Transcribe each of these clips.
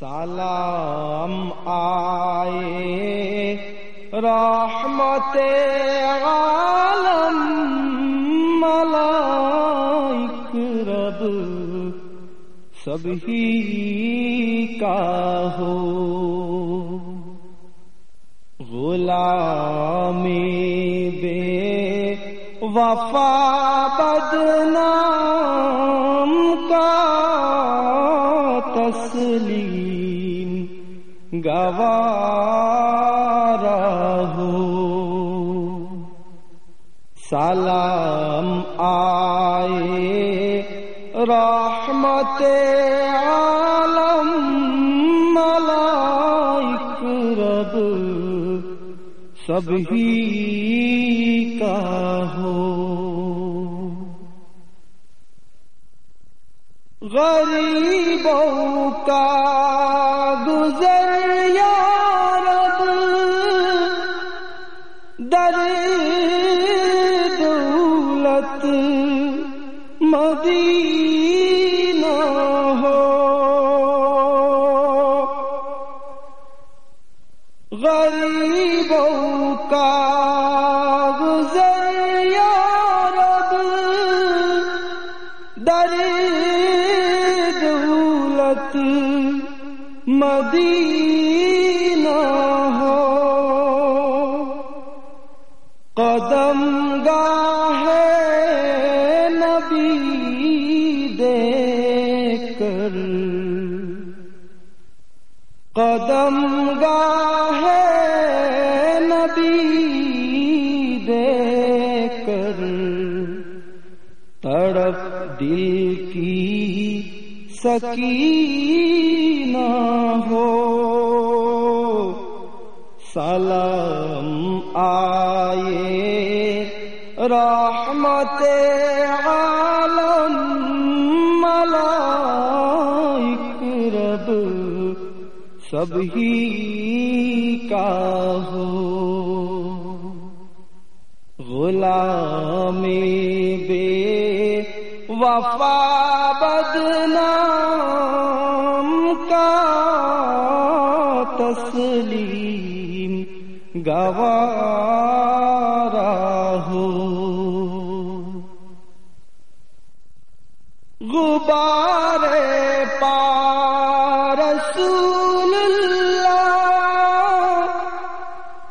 سلام آئے۔ رحمت عالم ملائک رب سبھی کا ہو۔ غلامی بے وفا تسلیم گوارا ہو سلام آئے رحمت عالم ملائک رب سبھی کا ہو غریبوں کا گزر یا رب در دولت مدینہ ہو۔ غریبوں کا مدینہ ہو۔ قدم گاہ نبی دیکھ کر۔ قدم گاہ نبی دیکھ کر۔ تڑپ دل کی سکینہ سلام آئے۔ رحمت عالم ملائک رب سبھی کا ہو۔ غلام بے وفا بدنام گوارا ہو غبار پا رسول اللہ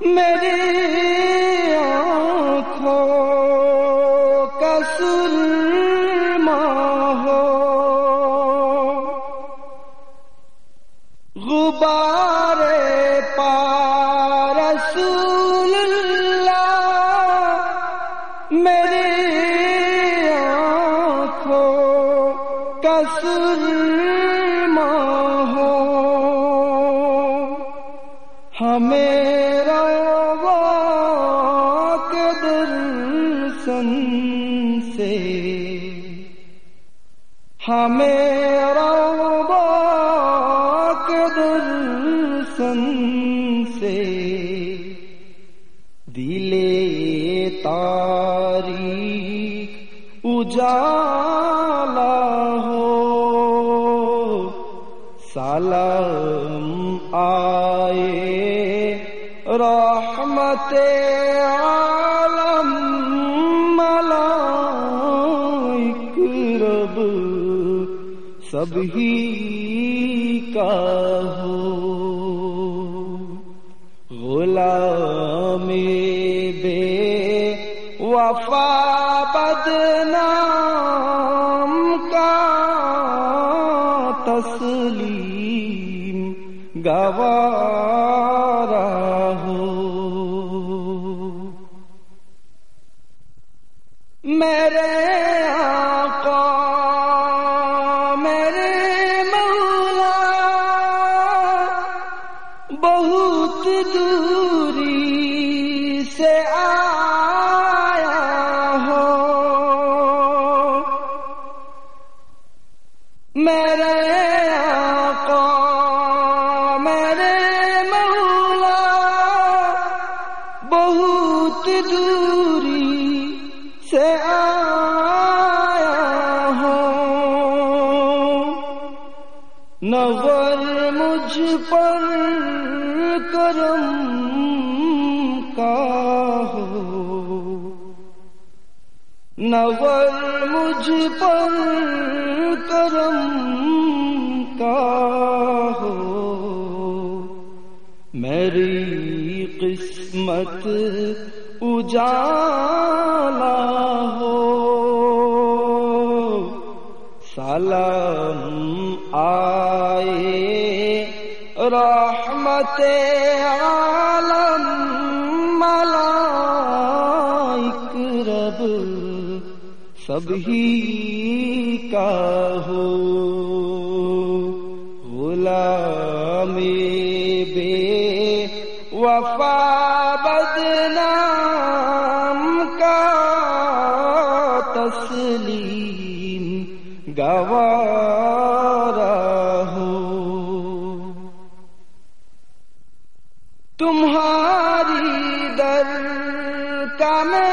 میری آنکھوں کا سرما ہو۔ غبار ہمیں کے درسن سے۔ ہمیں کے درسن سے۔ دلے تاریخ اجالا سلام آئے رحمت عالم ملائک رب سبھی کا ہو۔ غلام بے وفا گوارا مجھ پر کرم کا ہو۔ نور مجھ پر کرم کا ہو۔ میری قسمت اجالا ہو۔ سلام آئے۔ رحمت عالم ملائک رب سب ہی کا ہو۔ غلام بے وفا تمہاری در کا میں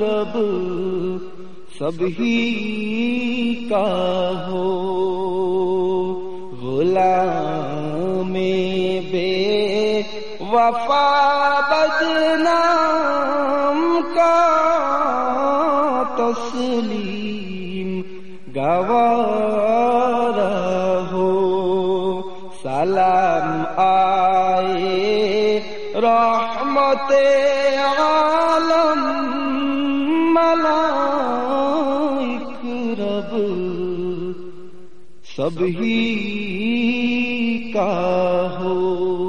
ملائک رب سبھی کا ہو۔ غلام بے وفا بدنام کا تسلیم گوارا ہو۔ سلام آئے رحمت ملائک رب سبھی کا ہو۔